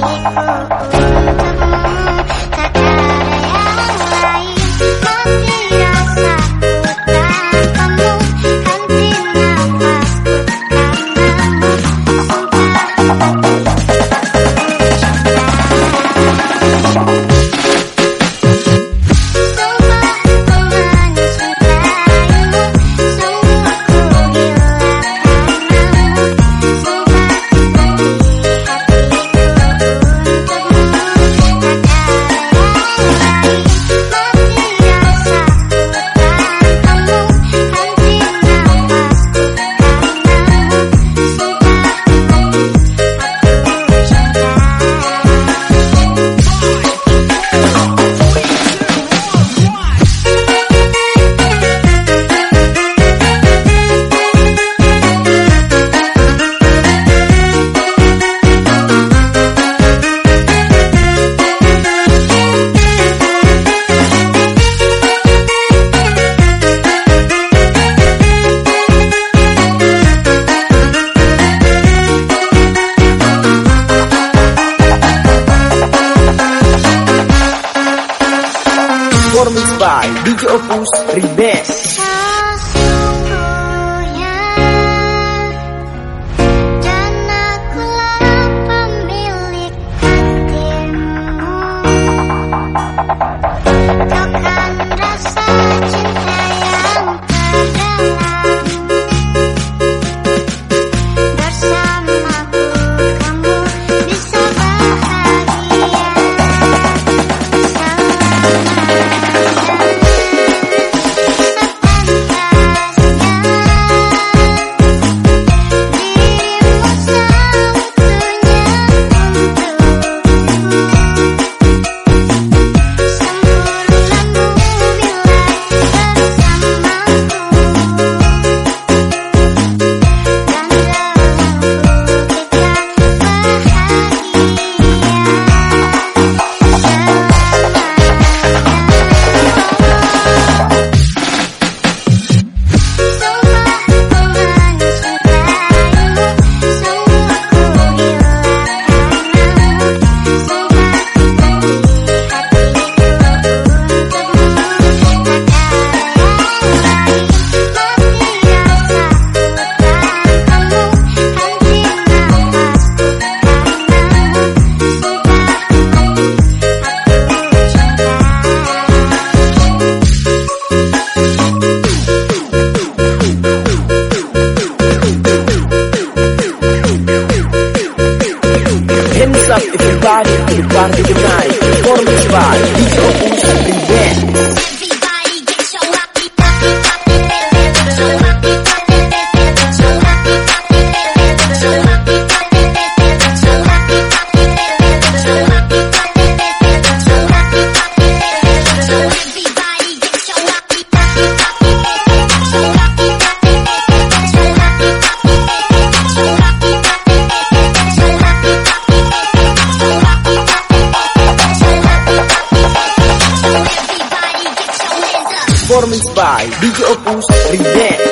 Thank you. Performance by DJ Opus Remix by DJ Opus Remix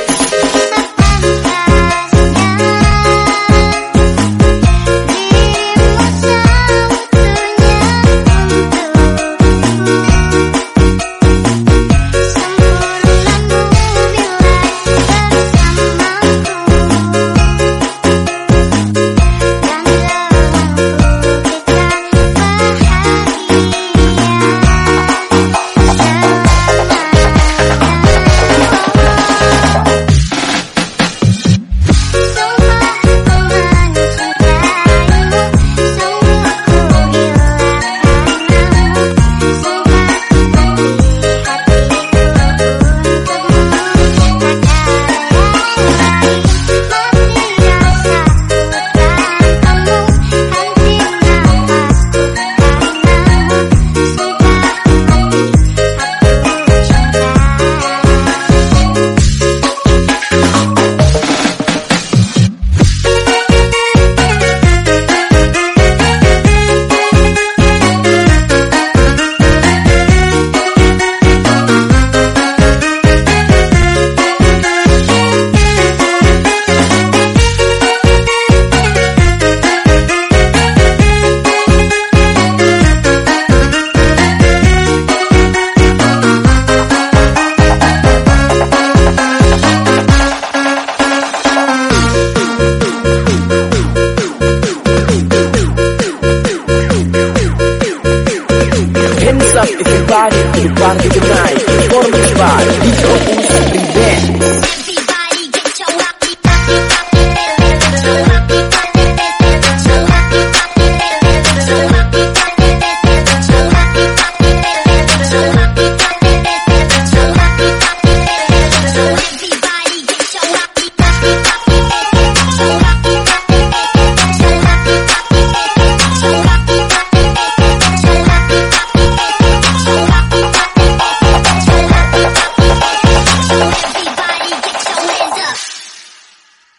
party tonight. Performance by DJ.